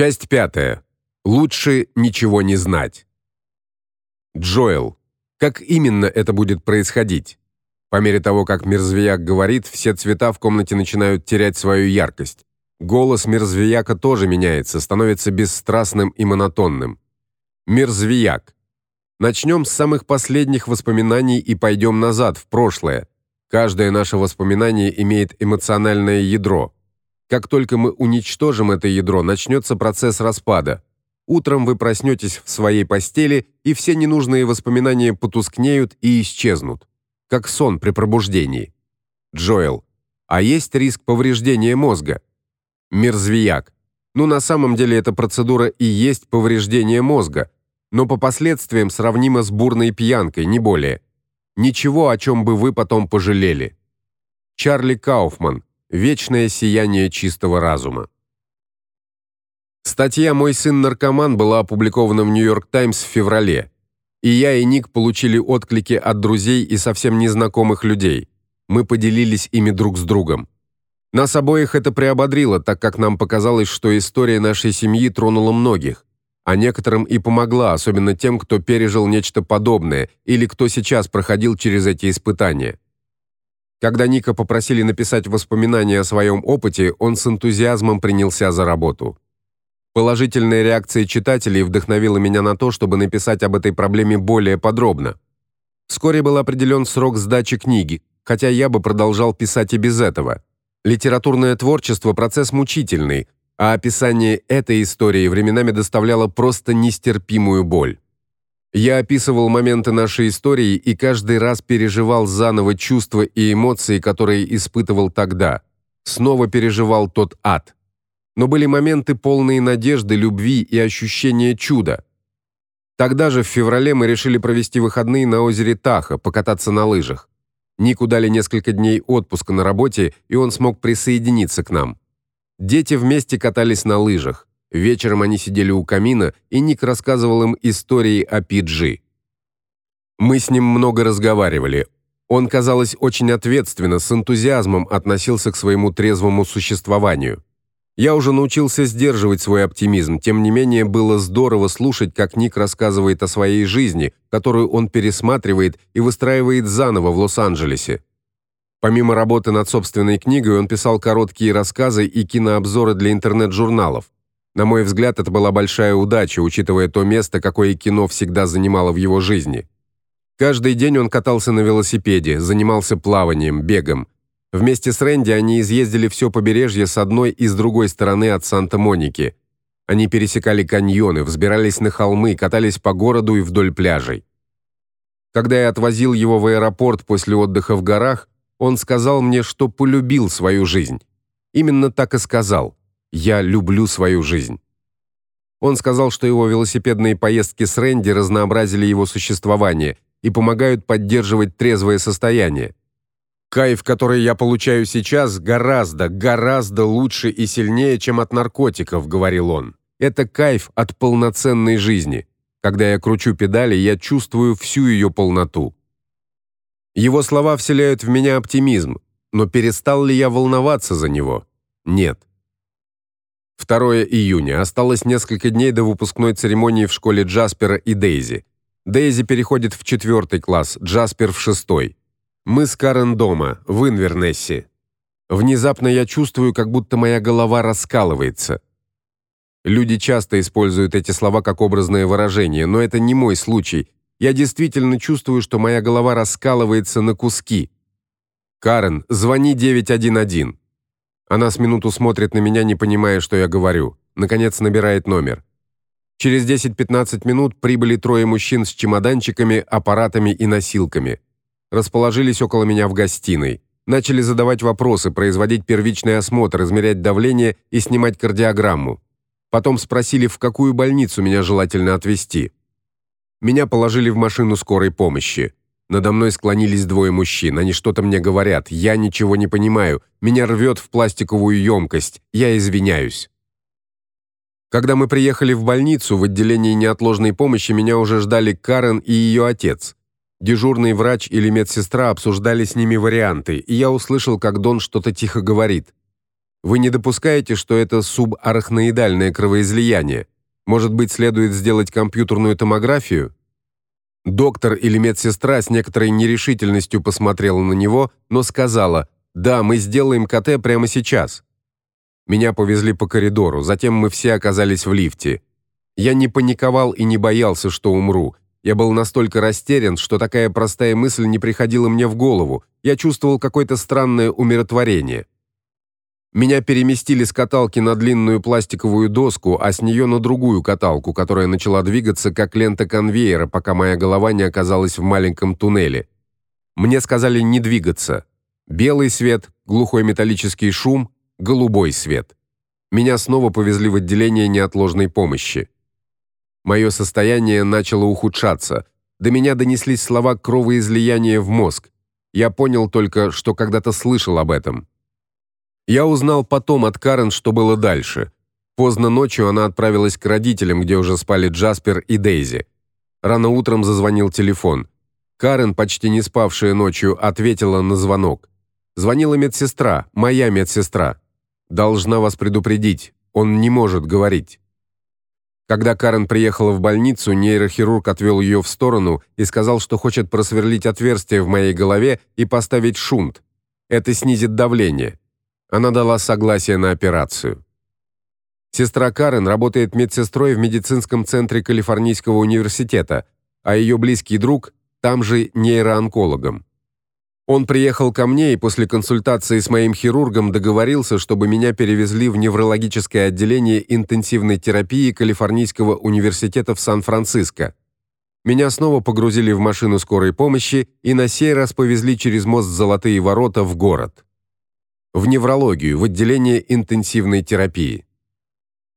Часть пятая. Лучше ничего не знать. Джоэл. Как именно это будет происходить? По мере того, как Мерзвияк говорит, все цвета в комнате начинают терять свою яркость. Голос Мерзвияка тоже меняется, становится бесстрастным и монотонным. Мерзвияк. Начнем с самых последних воспоминаний и пойдем назад в прошлое. Каждое наше воспоминание имеет эмоциональное ядро. Как только мы уничтожим это ядро, начнется процесс распада. Утром вы проснетесь в своей постели, и все ненужные воспоминания потускнеют и исчезнут, как сон при пробуждении. Джоэл. А есть риск повреждения мозга? Мерзвияк. Ну, на самом деле эта процедура и есть повреждение мозга, но по последствиям сравнимо с бурной пьянкой, не более. Ничего, о чем бы вы потом пожалели. Чарли Кауфман. Вечное сияние чистого разума. Статья Мой сын наркоман была опубликована в Нью-Йорк Таймс в феврале. И я и Ник получили отклики от друзей и совсем незнакомых людей. Мы поделились ими друг с другом. Нас обоих это приободрило, так как нам показалось, что история нашей семьи тронула многих, а некоторым и помогла, особенно тем, кто пережил нечто подобное или кто сейчас проходил через эти испытания. Когда Ника попросили написать воспоминания о своем опыте, он с энтузиазмом принялся за работу. Положительная реакция читателей вдохновила меня на то, чтобы написать об этой проблеме более подробно. Вскоре был определен срок сдачи книги, хотя я бы продолжал писать и без этого. Литературное творчество процесс мучительный, а описание этой истории временами доставляло просто нестерпимую боль. Я описывал моменты нашей истории и каждый раз переживал заново чувства и эмоции, которые испытывал тогда. Снова переживал тот ад. Но были моменты полные надежды, любви и ощущения чуда. Тогда же в феврале мы решили провести выходные на озере Таха, покататься на лыжах. Нику дали несколько дней отпуска на работе, и он смог присоединиться к нам. Дети вместе катались на лыжах. Вечером они сидели у камина, и Ник рассказывал им истории о Пиджи. Мы с ним много разговаривали. Он, казалось, очень ответственно, с энтузиазмом относился к своему трезвому существованию. Я уже научился сдерживать свой оптимизм, тем не менее было здорово слушать, как Ник рассказывает о своей жизни, которую он пересматривает и выстраивает заново в Лос-Анджелесе. Помимо работы над собственной книгой, он писал короткие рассказы и кинообзоры для интернет-журналов. На мой взгляд, это была большая удача, учитывая то место, какое кино всегда занимало в его жизни. Каждый день он катался на велосипеде, занимался плаванием, бегом. Вместе с Рэнди они изъездили все побережье с одной и с другой стороны от Санта-Моники. Они пересекали каньоны, взбирались на холмы, катались по городу и вдоль пляжей. Когда я отвозил его в аэропорт после отдыха в горах, он сказал мне, что полюбил свою жизнь. Именно так и сказал. Я люблю свою жизнь. Он сказал, что его велосипедные поездки с Рэнди разнообразили его существование и помогают поддерживать трезвое состояние. Кайф, который я получаю сейчас, гораздо, гораздо лучше и сильнее, чем от наркотиков, говорил он. Это кайф от полноценной жизни. Когда я кручу педали, я чувствую всю ее полноту. Его слова вселяют в меня оптимизм, но перестал ли я волноваться за него? Нет. 2 июня. Осталось несколько дней до выпускной церемонии в школе Джаспера и Дейзи. Дейзи переходит в четвертый класс, Джаспер в шестой. Мы с Карен дома, в Инвернессе. Внезапно я чувствую, как будто моя голова раскалывается. Люди часто используют эти слова как образное выражение, но это не мой случай. Я действительно чувствую, что моя голова раскалывается на куски. Карен, звони 911. Она с минуту смотрит на меня, не понимая, что я говорю. Наконец набирает номер. Через 10-15 минут прибыли трое мужчин с чемоданчиками, аппаратами и носилками. Расположились около меня в гостиной. Начали задавать вопросы, производить первичный осмотр, измерять давление и снимать кардиограмму. Потом спросили, в какую больницу меня желательно отвезти. Меня положили в машину скорой помощи. Надо мной склонились двое мужчин. Они что-то мне говорят. Я ничего не понимаю. Меня рвет в пластиковую емкость. Я извиняюсь. Когда мы приехали в больницу, в отделении неотложной помощи меня уже ждали Карен и ее отец. Дежурный врач или медсестра обсуждали с ними варианты, и я услышал, как Дон что-то тихо говорит. Вы не допускаете, что это субарахноидальное кровоизлияние? Может быть, следует сделать компьютерную томографию? Доктор или медсестра с некоторой нерешительностью посмотрела на него, но сказала: "Да, мы сделаем КТ прямо сейчас". Меня повезли по коридору, затем мы все оказались в лифте. Я не паниковал и не боялся, что умру. Я был настолько растерян, что такая простая мысль не приходила мне в голову. Я чувствовал какое-то странное умиротворение. Меня переместили с каталки на длинную пластиковую доску, а с нее на другую каталку, которая начала двигаться как лента конвейера, пока моя голова не оказалась в маленьком туннеле. Мне сказали не двигаться. Белый свет, глухой металлический шум, голубой свет. Меня снова повезли в отделение неотложной помощи. Мое состояние начало ухудшаться. До меня донеслись слова кровоизлияния в мозг. Я понял только, что когда-то слышал об этом. Я узнал потом от Карен, что было дальше. Поздно ночью она отправилась к родителям, где уже спали Джаспер и Дейзи. Рано утром зазвонил телефон. Карен, почти не спавшая ночью, ответила на звонок. Звонила медсестра, моя медсестра. Должна вас предупредить, он не может говорить. Когда Карен приехала в больницу, нейрохирург отвел ее в сторону и сказал, что хочет просверлить отверстие в моей голове и поставить шунт. Это снизит давление. Она дала согласие на операцию. Сестра Карен работает медсестрой в медицинском центре Калифорнийского университета, а ее близкий друг там же нейроонкологом. Он приехал ко мне и после консультации с моим хирургом договорился, чтобы меня перевезли в неврологическое отделение интенсивной терапии Калифорнийского университета в Сан-Франциско. Меня снова погрузили в машину скорой помощи и на сей раз повезли через мост Золотые ворота в город в неврологию, в отделение интенсивной терапии.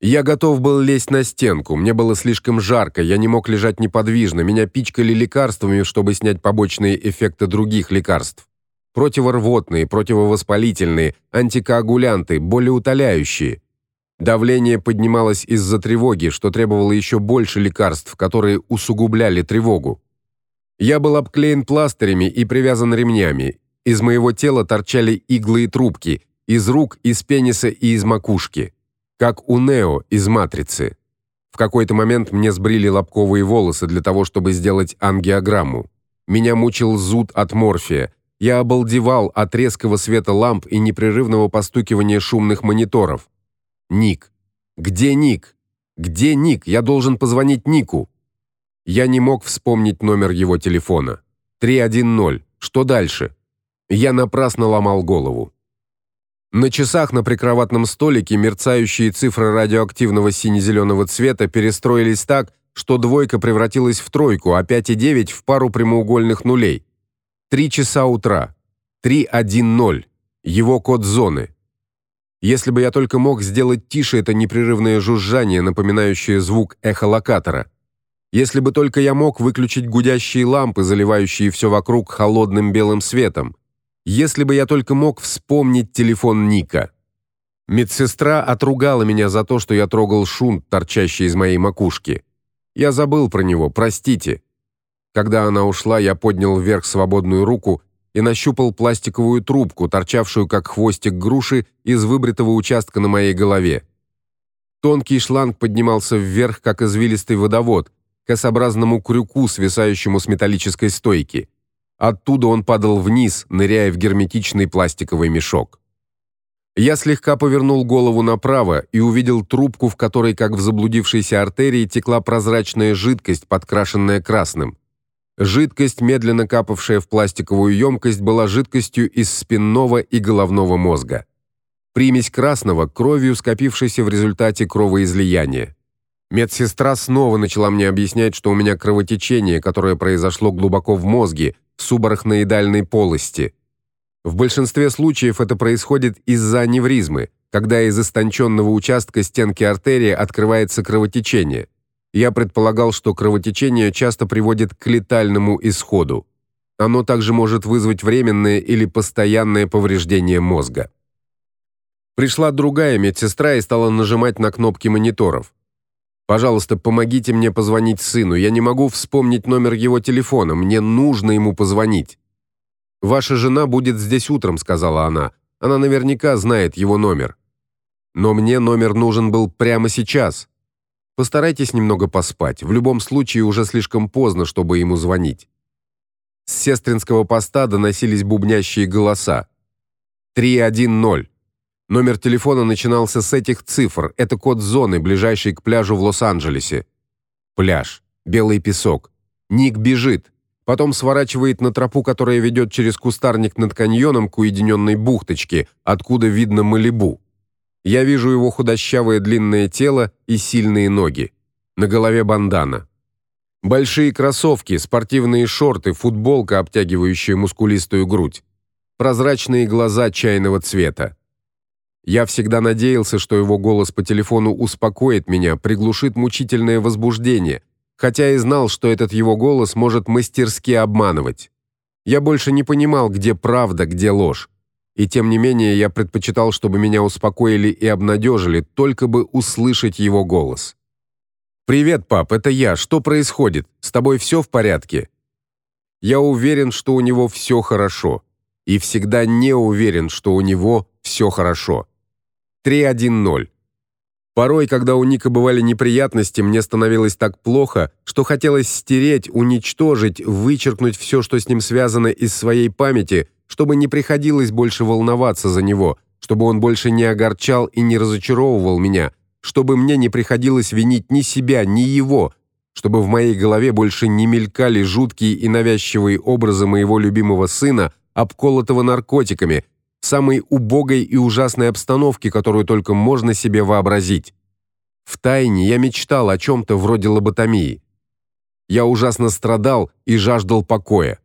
Я готов был лезть на стенку, мне было слишком жарко, я не мог лежать неподвижно, меня пичкали лекарствами, чтобы снять побочные эффекты других лекарств. Противорвотные, противовоспалительные, антикоагулянты, болеутоляющие. Давление поднималось из-за тревоги, что требовало еще больше лекарств, которые усугубляли тревогу. Я был обклеен пластырями и привязан ремнями, из моего тела торчали иглы и трубки, из рук, из пениса и из макушки, как у Нео из матрицы. В какой-то момент мне сбрили лобковые волосы для того, чтобы сделать ангиограмму. Меня мучил зуд от морфия. Я обалдевал от резкого света ламп и непрерывного постукивания шумных мониторов. Ник. Где Ник? Где Ник? Я должен позвонить Нику. Я не мог вспомнить номер его телефона. 310. Что дальше? Я напрасно ломал голову. На часах на прикроватном столике мерцающие цифры радиоактивного сине-зеленого цвета перестроились так, что двойка превратилась в тройку, а 5 и 9 в пару прямоугольных нулей. Три часа утра. 310. Его код зоны. Если бы я только мог сделать тише это непрерывное жужжание, напоминающее звук эхолокатора. Если бы только я мог выключить гудящие лампы, заливающие все вокруг холодным белым светом. Если бы я только мог вспомнить телефон Ника. Медсестра отругала меня за то, что я трогал шунт, торчащий из моей макушки. Я забыл про него, простите. Когда она ушла, я поднял вверх свободную руку и нащупал пластиковую трубку, торчавшую как хвостик груши из выбритого участка на моей голове. Тонкий шланг поднимался вверх, как извилистый водовод, к S-образному крюку, свисающему с металлической стойки. Оттуда он падал вниз, ныряя в герметичный пластиковый мешок. Я слегка повернул голову направо и увидел трубку, в которой, как в заблудившейся артерии, текла прозрачная жидкость, подкрашенная красным. Жидкость, медленно капавшая в пластиковую емкость, была жидкостью из спинного и головного мозга. Примесь красного кровью, скопившейся в результате кровоизлияния. Медсестра снова начала мне объяснять, что у меня кровотечение, которое произошло глубоко в мозге, в субарахноидальной полости. В большинстве случаев это происходит из-за аневризмы, когда из истонченного участка стенки артерии открывается кровотечение. Я предполагал, что кровотечение часто приводит к летальному исходу. Оно также может вызвать временное или постоянное повреждение мозга. Пришла другая медсестра и стала нажимать на кнопки мониторов. Пожалуйста, помогите мне позвонить сыну. Я не могу вспомнить номер его телефона. Мне нужно ему позвонить. Ваша жена будет здесь утром, сказала она. Она наверняка знает его номер. Но мне номер нужен был прямо сейчас. Постарайтесь немного поспать. В любом случае уже слишком поздно, чтобы ему звонить. С сестринского поста доносились бубнящие голоса. 310. Номер телефона начинался с этих цифр. Это код зоны, ближайшей к пляжу в Лос-Анджелесе. Пляж, белый песок. Ник бежит, потом сворачивает на тропу, которая ведет через кустарник над каньоном к уединенной бухточке, откуда видно Малибу. Я вижу его худощавое длинное тело и сильные ноги. На голове бандана. Большие кроссовки, спортивные шорты, футболка, обтягивающая мускулистую грудь. Прозрачные глаза чайного цвета. Я всегда надеялся, что его голос по телефону успокоит меня, приглушит мучительное возбуждение, хотя и знал, что этот его голос может мастерски обманывать. Я больше не понимал, где правда, где ложь. И тем не менее я предпочитал, чтобы меня успокоили и обнадежили, только бы услышать его голос. Привет, пап, это я. Что происходит? С тобой все в порядке? Я уверен, что у него все хорошо, и всегда не уверен, что у него все хорошо. 310. Порой, когда у Ника бывали неприятности, мне становилось так плохо, что хотелось стереть, уничтожить, вычеркнуть все, что с ним связано из своей памяти, чтобы не приходилось больше волноваться за него, чтобы он больше не огорчал и не разочаровывал меня, чтобы мне не приходилось винить ни себя, ни его, чтобы в моей голове больше не мелькали жуткие и навязчивые образы моего любимого сына, обколотого наркотиками, самой убогой и ужасной обстановке, которую только можно себе вообразить. В тайне я мечтал о чем то вроде лоботомии. Я ужасно страдал и жаждал покоя.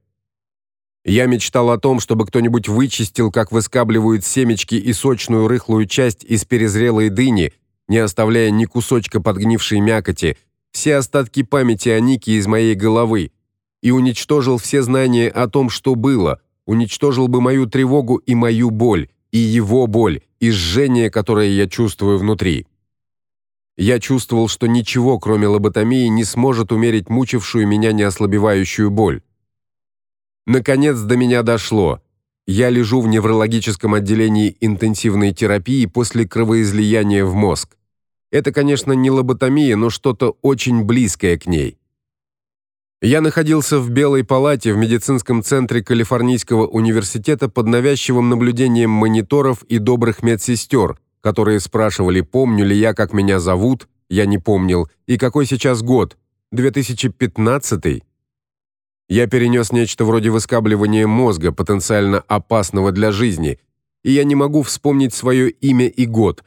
Я мечтал о том, чтобы кто-нибудь вычистил, как выскабливают семечки и сочную рыхлую часть из перезрелой дыни, не оставляя ни кусочка подгнившей мякоти, все остатки памяти о Нике из моей головы, и уничтожил все знания о том, что было, уничтожил бы мою тревогу и мою боль, и его боль, и жжение, которое я чувствую внутри. Я чувствовал, что ничего, кроме лоботомии, не сможет умерить мучившую меня неослабевающую боль. Наконец до меня дошло. Я лежу в неврологическом отделении интенсивной терапии после кровоизлияния в мозг. Это, конечно, не лоботомия, но что-то очень близкое к ней. Я находился в белой палате в медицинском центре Калифорнийского университета под навязчивым наблюдением мониторов и добрых медсестер, которые спрашивали, помню ли я, как меня зовут, я не помнил, и какой сейчас год, 2015 -й? Я перенес нечто вроде выскабливания мозга, потенциально опасного для жизни, и я не могу вспомнить свое имя и год,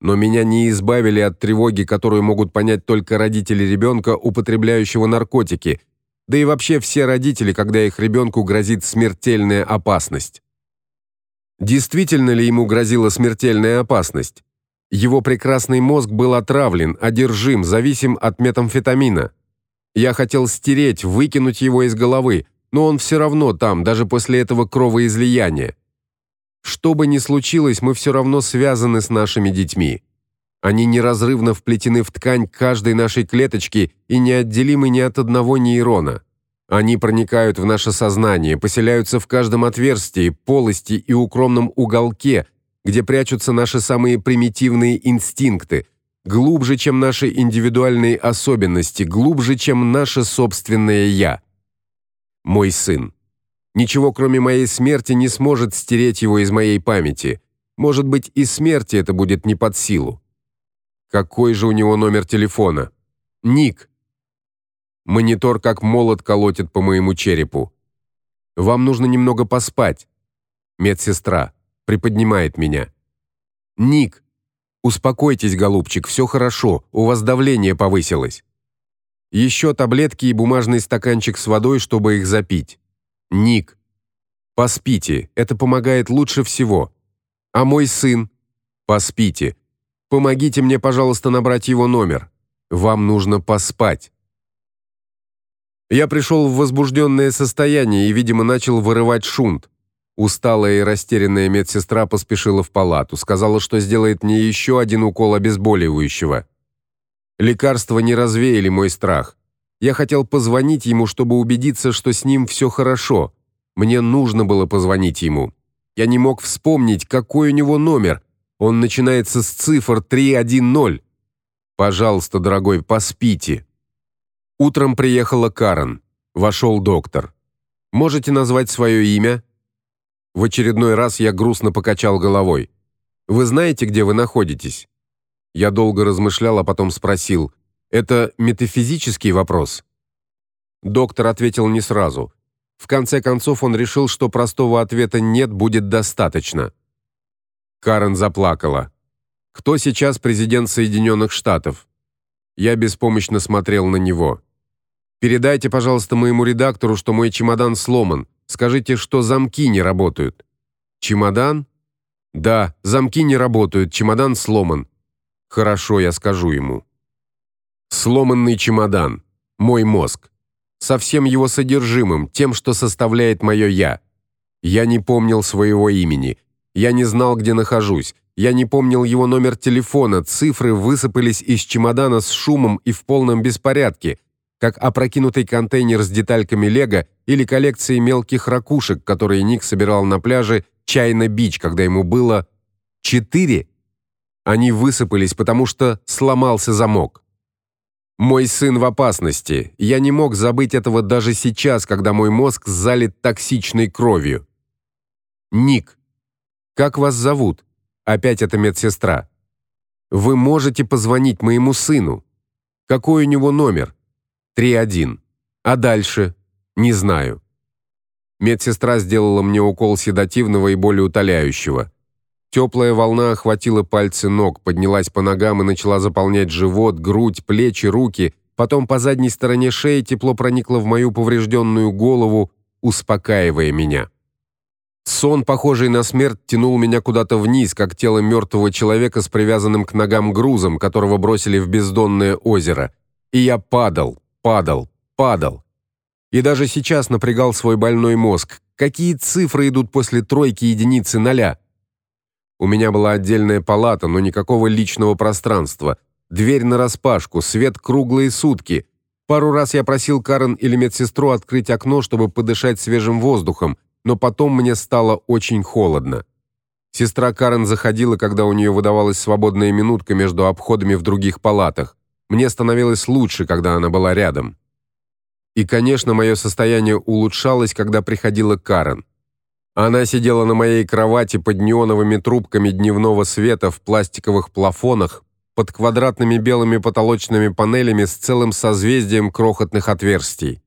но меня не избавили от тревоги, которую могут понять только родители ребенка, употребляющего наркотики, да и вообще все родители, когда их ребенку грозит смертельная опасность. Действительно ли ему грозила смертельная опасность? Его прекрасный мозг был отравлен, одержим, зависим от метамфетамина. Я хотел стереть, выкинуть его из головы, но он все равно там, даже после этого кровоизлияния. Что бы ни случилось, мы все равно связаны с нашими детьми. Они неразрывно вплетены в ткань каждой нашей клеточки и неотделимы ни от одного нейрона. Они проникают в наше сознание, поселяются в каждом отверстии, полости и укромном уголке, где прячутся наши самые примитивные инстинкты, глубже, чем наши индивидуальные особенности, глубже, чем наше собственное я. Мой сын. Ничего, кроме моей смерти, не сможет стереть его из моей памяти. Может быть, и смерти это будет не под силу. Какой же у него номер телефона? Ник. Монитор как молот колотит по моему черепу. Вам нужно немного поспать. Медсестра приподнимает меня. Ник, Успокойтесь, голубчик, все хорошо. У вас давление повысилось. Еще таблетки и бумажный стаканчик с водой, чтобы их запить. Ник. Поспите, это помогает лучше всего. А мой сын? Поспите. Помогите мне, пожалуйста, набрать его номер. Вам нужно поспать. Я пришел в возбужденное состояние и, видимо, начал вырывать шунт. Усталая и растерянная медсестра поспешила в палату, сказала, что сделает мне еще один укол обезболивающего. Лекарства не развеяли мой страх. Я хотел позвонить ему, чтобы убедиться, что с ним все хорошо. Мне нужно было позвонить ему. Я не мог вспомнить, какой у него номер. Он начинается с цифр 310. Пожалуйста, дорогой, поспите. Утром приехала Карен. Вошел доктор. Можете назвать свое имя? В очередной раз я грустно покачал головой. Вы знаете, где вы находитесь? Я долго размышлял, а потом спросил: "Это метафизический вопрос?" Доктор ответил не сразу. В конце концов он решил, что простого ответа нет будет достаточно. Карен заплакала. Кто сейчас президент Соединенных Штатов? Я беспомощно смотрел на него. Передайте, пожалуйста, моему редактору, что мой чемодан сломан. Скажите, что замки не работают. Чемодан? Да, замки не работают, чемодан сломан. Хорошо, я скажу ему. Сломанный чемодан. Мой мозг. Со всем его содержимым, тем, что составляет мое я. Я не помнил своего имени. Я не знал, где нахожусь. Я не помнил его номер телефона, цифры высыпались из чемодана с шумом и в полном беспорядке, как опрокинутый контейнер с детальками лего или коллекцией мелких ракушек, которые Ник собирал на пляже Чайна-Бич, когда ему было четыре. Они высыпались, потому что сломался замок. Мой сын в опасности. Я не мог забыть этого даже сейчас, когда мой мозг залит токсичной кровью. Ник. Как вас зовут? Опять эта медсестра. Вы можете позвонить моему сыну. Какой у него номер? 31. А дальше? Не знаю. Медсестра сделала мне укол седативного и болеутоляющего. Теплая волна охватила пальцы ног, поднялась по ногам и начала заполнять живот, грудь, плечи, руки. Потом по задней стороне шеи тепло проникло в мою поврежденную голову, успокаивая меня. Сон, похожий на смерть, тянул меня куда-то вниз, как тело мертвого человека с привязанным к ногам грузом, которого бросили в бездонное озеро. И я падал, падал, падал. И даже сейчас напрягал свой больной мозг. Какие цифры идут после тройки единицы ноля? У меня была отдельная палата, но никакого личного пространства. Дверь нараспашку, свет круглые сутки. Пару раз я просил Карен или медсестру открыть окно, чтобы подышать свежим воздухом, но потом мне стало очень холодно. Сестра Карен заходила, когда у нее выдавалась свободная минутка между обходами в других палатах. Мне становилось лучше, когда она была рядом. И, конечно, мое состояние улучшалось, когда приходила Карен. Она сидела на моей кровати под неоновыми трубками дневного света в пластиковых плафонах, под квадратными белыми потолочными панелями с целым созвездием крохотных отверстий.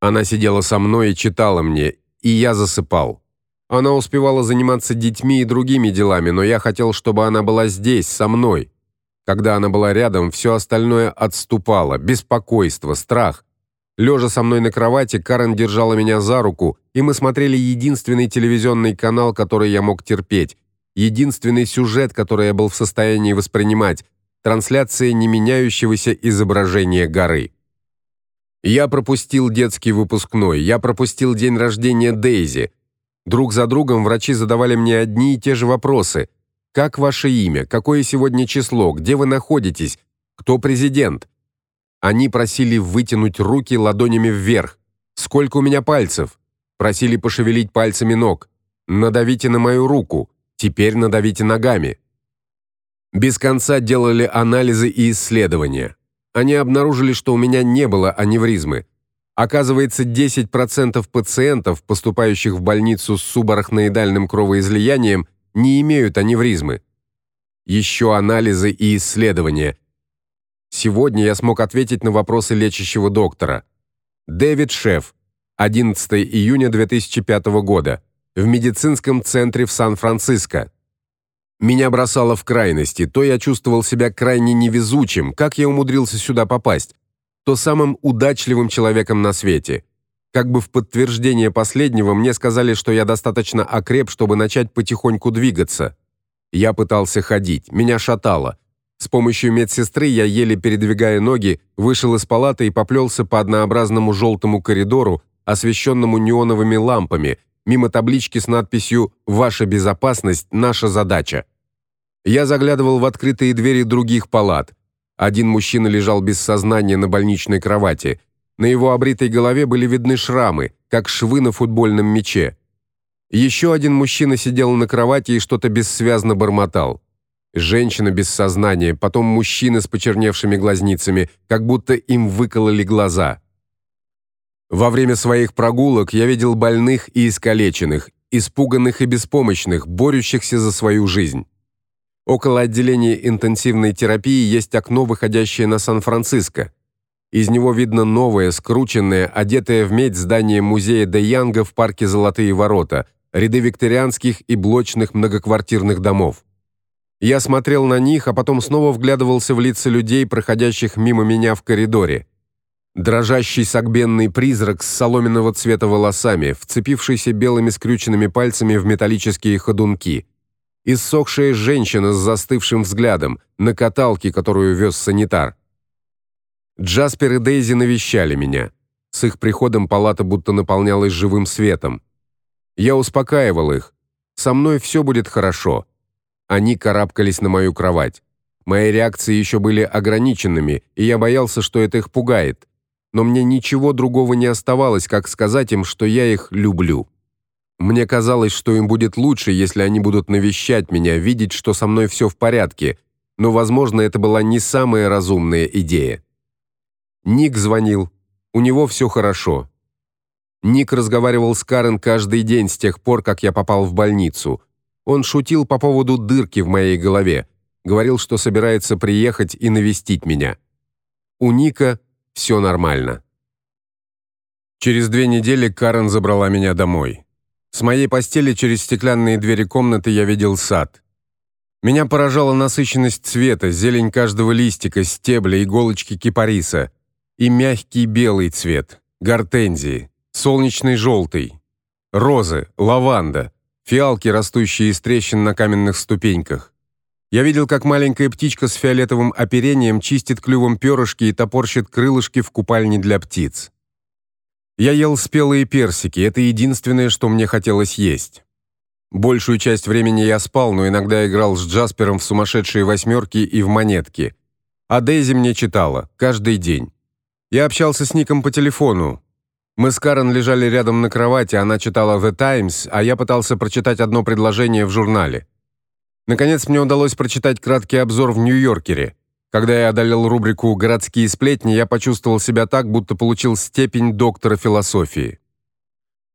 Она сидела со мной и читала мне, и я засыпал. Она успевала заниматься детьми и другими делами, но я хотел, чтобы она была здесь, со мной. Когда она была рядом, все остальное отступало: беспокойство, страх. Лежа со мной на кровати, Карен держала меня за руку, и мы смотрели единственный телевизионный канал, который я мог терпеть, единственный сюжет, который я был в состоянии воспринимать трансляция не меняющегося изображения горы. Я пропустил детский выпускной, я пропустил день рождения Дейзи. Друг за другом врачи задавали мне одни и те же вопросы: как ваше имя, какое сегодня число, где вы находитесь, кто президент? Они просили вытянуть руки ладонями вверх. Сколько у меня пальцев? Просили пошевелить пальцами ног. Надавите на мою руку. Теперь надавите ногами. Без конца делали анализы и исследования. Они обнаружили, что у меня не было аневризмы. Оказывается, 10% пациентов, поступающих в больницу с субарахноидальным кровоизлиянием, не имеют аневризмы. Еще анализы и исследования. Сегодня я смог ответить на вопросы лечащего доктора. Дэвид Шеф, 11 июня 2005 года, в медицинском центре в Сан-Франциско. Меня бросало в крайности. То я чувствовал себя крайне невезучим, как я умудрился сюда попасть, то самым удачливым человеком на свете. Как бы в подтверждение последнего мне сказали, что я достаточно окреп, чтобы начать потихоньку двигаться. Я пытался ходить, меня шатало. С помощью медсестры я еле передвигая ноги, вышел из палаты и поплелся по однообразному желтому коридору, освещенному неоновыми лампами, мимо таблички с надписью Ваша безопасность наша задача. Я заглядывал в открытые двери других палат. Один мужчина лежал без сознания на больничной кровати. На его обритой голове были видны шрамы, как швы на футбольном мяче. Еще один мужчина сидел на кровати и что-то бессвязно бормотал. Женщина без сознания, потом мужчина с почерневшими глазницами, как будто им выкололи глаза. Во время своих прогулок я видел больных и искалеченных, испуганных и беспомощных, борющихся за свою жизнь. Около отделения интенсивной терапии есть окно, выходящее на Сан-Франциско. Из него видно новое, скрученное, одетое в медь здание музея Де Янга в парке Золотые ворота, ряды викторианских и блочных многоквартирных домов. Я смотрел на них, а потом снова вглядывался в лица людей, проходящих мимо меня в коридоре. Дрожащий сагбенный призрак с соломенного цвета волосами, вцепившийся белыми скрюченными пальцами в металлические ходунки. Иссохшая женщина с застывшим взглядом на каталке, которую вез санитар. Джаспер и Дейзи навещали меня. С их приходом палата будто наполнялась живым светом. Я успокаивал их. Со мной все будет хорошо. Они карабкались на мою кровать. Мои реакции еще были ограниченными, и я боялся, что это их пугает но мне ничего другого не оставалось, как сказать им, что я их люблю. Мне казалось, что им будет лучше, если они будут навещать меня, видеть, что со мной все в порядке, но, возможно, это была не самая разумная идея. Ник звонил. У него все хорошо. Ник разговаривал с Карен каждый день с тех пор, как я попал в больницу. Он шутил по поводу дырки в моей голове, говорил, что собирается приехать и навестить меня. У Ника все нормально. Через две недели Карен забрала меня домой. С моей постели через стеклянные двери комнаты я видел сад. Меня поражала насыщенность цвета, зелень каждого листика, стебля, иголочки кипариса и мягкий белый цвет, гортензии, солнечный желтый, розы, лаванда, фиалки, растущие из трещин на каменных ступеньках. Я видел, как маленькая птичка с фиолетовым оперением чистит клювом перышки и топорщит крылышки в купальне для птиц. Я ел спелые персики, это единственное, что мне хотелось есть. Большую часть времени я спал, но иногда играл с Джаспером в сумасшедшие восьмерки и в монетки. А Дейзи мне читала каждый день. Я общался с Ником по телефону. Мы с Карен лежали рядом на кровати, она читала The Times, а я пытался прочитать одно предложение в журнале. Наконец мне удалось прочитать краткий обзор в Нью-Йоркере. Когда я одолел рубрику Городские сплетни, я почувствовал себя так, будто получил степень доктора философии.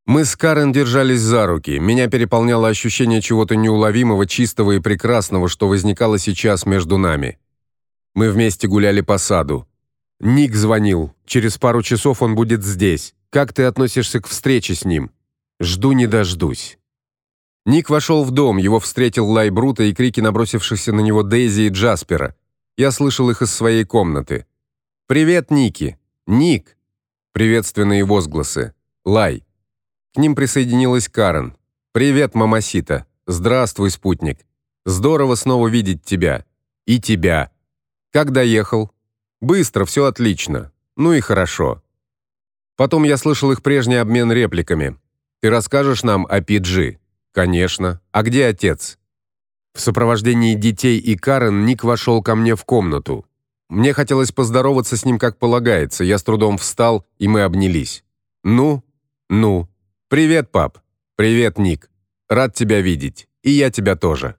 Мы с Карен держались за руки. Меня переполняло ощущение чего-то неуловимого, чистого и прекрасного, что возникало сейчас между нами. Мы вместе гуляли по саду. Ник звонил. Через пару часов он будет здесь. Как ты относишься к встрече с ним? Жду не дождусь. Ник вошел в дом, его встретил лай Брута и крики набросившихся на него Дейзи и Джаспера. Я слышал их из своей комнаты. «Привет, Ники!» «Ник!» Приветственные возгласы. «Лай!» К ним присоединилась Карен. «Привет, мамасита!» «Здравствуй, спутник!» «Здорово снова видеть тебя!» «И тебя!» «Как доехал?» «Быстро, все отлично!» «Ну и хорошо!» Потом я слышал их прежний обмен репликами. «Ты расскажешь нам о Пиджи?» Конечно. А где отец? В сопровождении детей и Карен Ник вошел ко мне в комнату. Мне хотелось поздороваться с ним как полагается. Я с трудом встал, и мы обнялись. Ну, ну. Привет, пап. Привет, Ник. Рад тебя видеть. И я тебя тоже.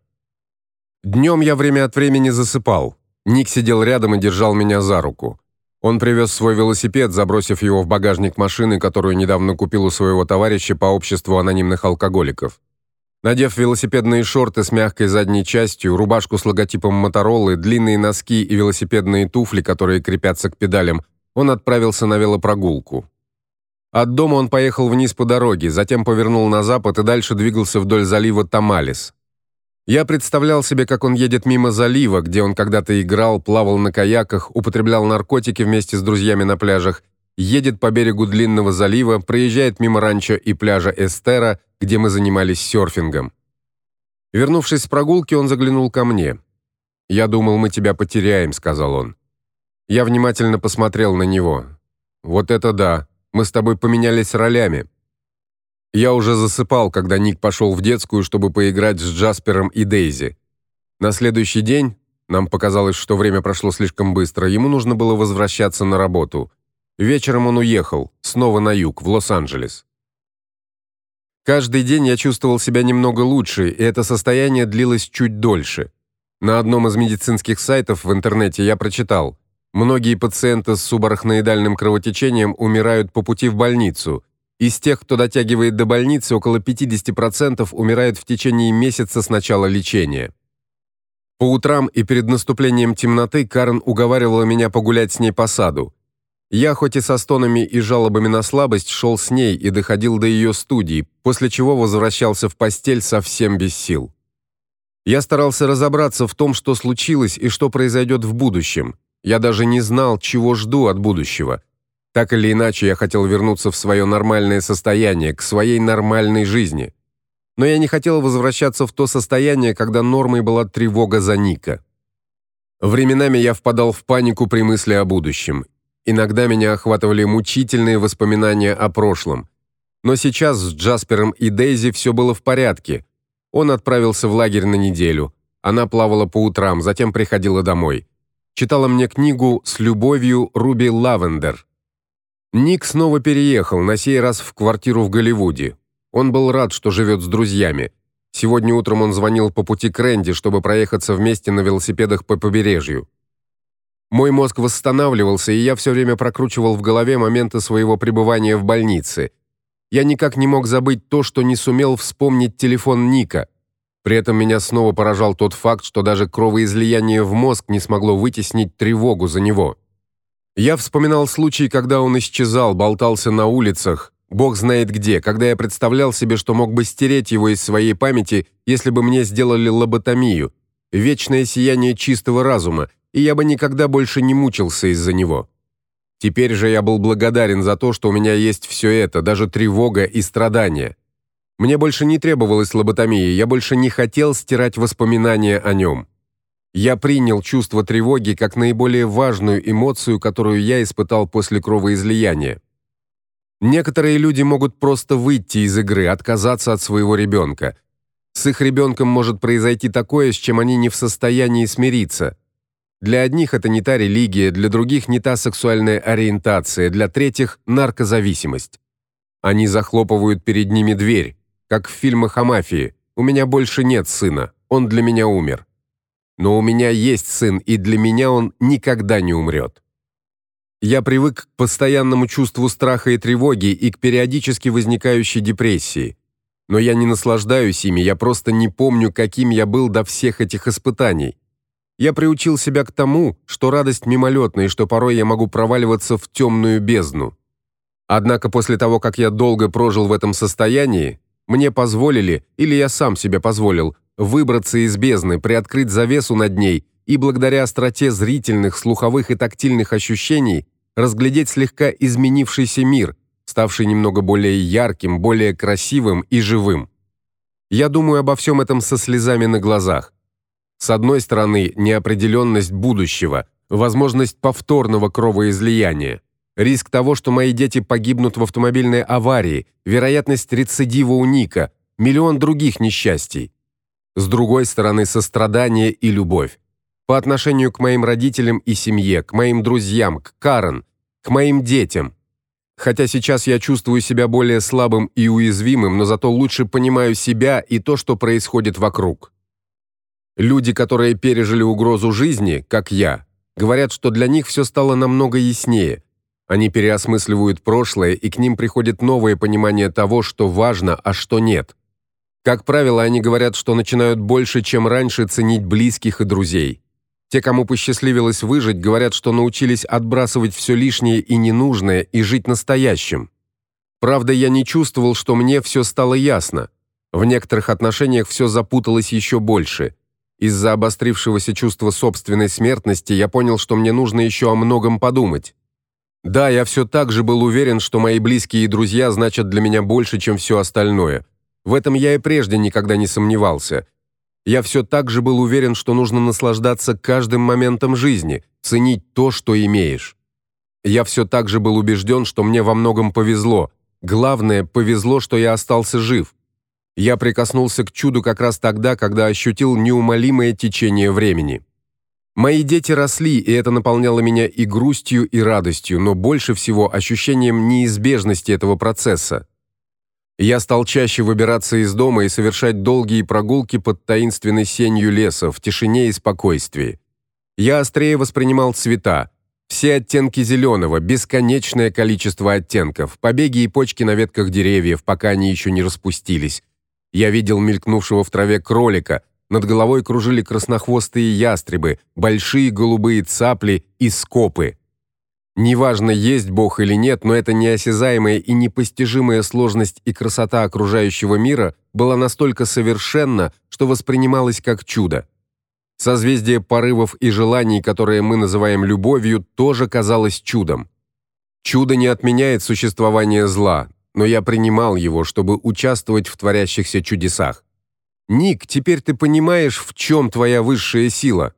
Днем я время от времени засыпал. Ник сидел рядом и держал меня за руку. Он привез свой велосипед, забросив его в багажник машины, которую недавно купил у своего товарища по обществу анонимных алкоголиков. Надев велосипедные шорты с мягкой задней частью, рубашку с логотипом Motorola, длинные носки и велосипедные туфли, которые крепятся к педалям, он отправился на велопрогулку. От дома он поехал вниз по дороге, затем повернул на запад и дальше двигался вдоль залива Тамалис. Я представлял себе, как он едет мимо залива, где он когда-то играл, плавал на каяках, употреблял наркотики вместе с друзьями на пляжах едет по берегу длинного залива, проезжает мимо ранчо и пляжа Эстера, где мы занимались серфингом. Вернувшись с прогулки, он заглянул ко мне. "Я думал, мы тебя потеряем", сказал он. Я внимательно посмотрел на него. "Вот это да. Мы с тобой поменялись ролями". Я уже засыпал, когда Ник пошел в детскую, чтобы поиграть с Джаспером и Дейзи. На следующий день нам показалось, что время прошло слишком быстро. Ему нужно было возвращаться на работу. Вечером он уехал, снова на юг, в Лос-Анджелес. Каждый день я чувствовал себя немного лучше, и это состояние длилось чуть дольше. На одном из медицинских сайтов в интернете я прочитал: многие пациенты с субарахноидальным кровотечением умирают по пути в больницу. Из тех, кто дотягивает до больницы, около 50% умирают в течение месяца с начала лечения. По утрам и перед наступлением темноты Карен уговаривала меня погулять с ней по саду. Я хоть и со стонами и жалобами на слабость шел с ней и доходил до ее студии, после чего возвращался в постель совсем без сил. Я старался разобраться в том, что случилось и что произойдет в будущем. Я даже не знал, чего жду от будущего. Так или иначе, я хотел вернуться в свое нормальное состояние, к своей нормальной жизни. Но я не хотел возвращаться в то состояние, когда нормой была тревога за Ника. Временами я впадал в панику при мысли о будущем. Иногда меня охватывали мучительные воспоминания о прошлом. Но сейчас с Джаспером и Дейзи все было в порядке. Он отправился в лагерь на неделю. Она плавала по утрам, затем приходила домой. Читала мне книгу с любовью Руби Лавендер. Ник снова переехал, на сей раз в квартиру в Голливуде. Он был рад, что живет с друзьями. Сегодня утром он звонил по пути к Рэнди, чтобы проехаться вместе на велосипедах по побережью. Мой мозг восстанавливался, и я все время прокручивал в голове моменты своего пребывания в больнице. Я никак не мог забыть то, что не сумел вспомнить телефон Ника. При этом меня снова поражал тот факт, что даже кровоизлияние в мозг не смогло вытеснить тревогу за него. Я вспоминал случаи, когда он исчезал, болтался на улицах, бог знает где, когда я представлял себе, что мог бы стереть его из своей памяти, если бы мне сделали лоботомию, вечное сияние чистого разума, и я бы никогда больше не мучился из-за него. Теперь же я был благодарен за то, что у меня есть все это, даже тревога и страдания. Мне больше не требовалась лоботомия, я больше не хотел стирать воспоминания о нем. Я принял чувство тревоги как наиболее важную эмоцию, которую я испытал после кровоизлияния. Некоторые люди могут просто выйти из игры, отказаться от своего ребенка. С их ребенком может произойти такое, с чем они не в состоянии смириться. Для одних это не та религия, для других не та сексуальная ориентация, для третьих наркозависимость. Они захлопывают перед ними дверь, как в фильмах о мафии. У меня больше нет сына, он для меня умер. Но у меня есть сын, и для меня он никогда не умрет. Я привык к постоянному чувству страха и тревоги и к периодически возникающей депрессии. Но я не наслаждаюсь ими, я просто не помню, каким я был до всех этих испытаний. Я приучил себя к тому, что радость мимолетна и что порой я могу проваливаться в темную бездну. Однако после того, как я долго прожил в этом состоянии, мне позволили, или я сам себе позволил, выбраться из бездны, приоткрыть завесу над ней и благодаря остроте зрительных, слуховых и тактильных ощущений разглядеть слегка изменившийся мир, ставший немного более ярким, более красивым и живым. Я думаю обо всем этом со слезами на глазах. С одной стороны, неопределенность будущего, возможность повторного кровоизлияния, риск того, что мои дети погибнут в автомобильной аварии, вероятность рецидива у Ника, миллион других несчастий. С другой стороны, сострадание и любовь по отношению к моим родителям и семье, к моим друзьям, к Карен, к моим детям. Хотя сейчас я чувствую себя более слабым и уязвимым, но зато лучше понимаю себя и то, что происходит вокруг. Люди, которые пережили угрозу жизни, как я, говорят, что для них все стало намного яснее. Они переосмысливают прошлое, и к ним приходит новое понимание того, что важно, а что нет. Как правило, они говорят, что начинают больше, чем раньше ценить близких и друзей. Те, кому посчастливилось выжить, говорят, что научились отбрасывать все лишнее и ненужное и жить настоящим. Правда, я не чувствовал, что мне все стало ясно. В некоторых отношениях все запуталось еще больше. Из-за обострившегося чувства собственной смертности я понял, что мне нужно еще о многом подумать. Да, я все так же был уверен, что мои близкие и друзья значат для меня больше, чем все остальное. В этом я и прежде никогда не сомневался. Я все так же был уверен, что нужно наслаждаться каждым моментом жизни, ценить то, что имеешь. Я все так же был убежден, что мне во многом повезло. Главное, повезло, что я остался жив. Я прикоснулся к чуду как раз тогда, когда ощутил неумолимое течение времени. Мои дети росли, и это наполняло меня и грустью, и радостью, но больше всего ощущением неизбежности этого процесса. Я стал чаще выбираться из дома и совершать долгие прогулки под таинственной сенью леса в тишине и спокойствии. Я острее воспринимал цвета, все оттенки зеленого, бесконечное количество оттенков, побеги и почки на ветках деревьев, пока они еще не распустились. Я видел мелькнувшего в траве кролика, над головой кружили краснохвостые ястребы, большие голубые цапли и скопы. Неважно, есть Бог или нет, но эта неосязаемая и непостижимая сложность и красота окружающего мира была настолько совершенна, что воспринималась как чудо. Созвездие порывов и желаний, которые мы называем любовью, тоже казалось чудом. Чудо не отменяет существование зла, но я принимал его, чтобы участвовать в творящихся чудесах. Ник, теперь ты понимаешь, в чем твоя высшая сила.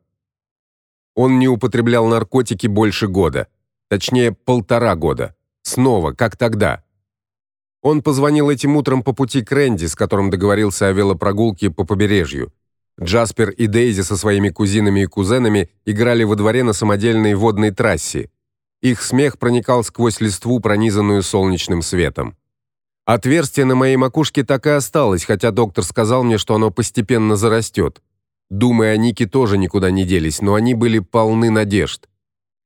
Он не употреблял наркотики больше года. Точнее, полтора года. Снова, как тогда. Он позвонил этим утром по пути к Рэнди, с которым договорился о велопрогулке по побережью. Джаспер и Дейзи со своими кузинами и кузенами играли во дворе на самодельной водной трассе. Их смех проникал сквозь листву, пронизанную солнечным светом. Отверстие на моей макушке так и осталось, хотя доктор сказал мне, что оно постепенно зарастет. Думы о Нике тоже никуда не делись, но они были полны надежд.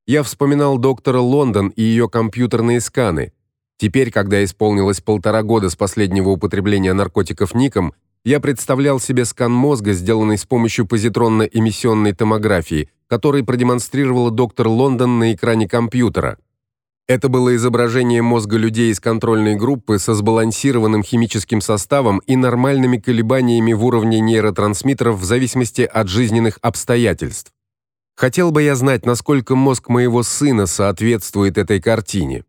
Я вспоминал доктора Лондон и ее компьютерные сканы. Теперь, когда исполнилось полтора года с последнего употребления наркотиков Ником, я представлял себе скан мозга, сделанный с помощью позитронно-эмиссионной томографии, который продемонстрировала доктор Лондон на экране компьютера. Это было изображение мозга людей из контрольной группы со сбалансированным химическим составом и нормальными колебаниями в уровне нейротрансмиттеров в зависимости от жизненных обстоятельств. Хотел бы я знать, насколько мозг моего сына соответствует этой картине.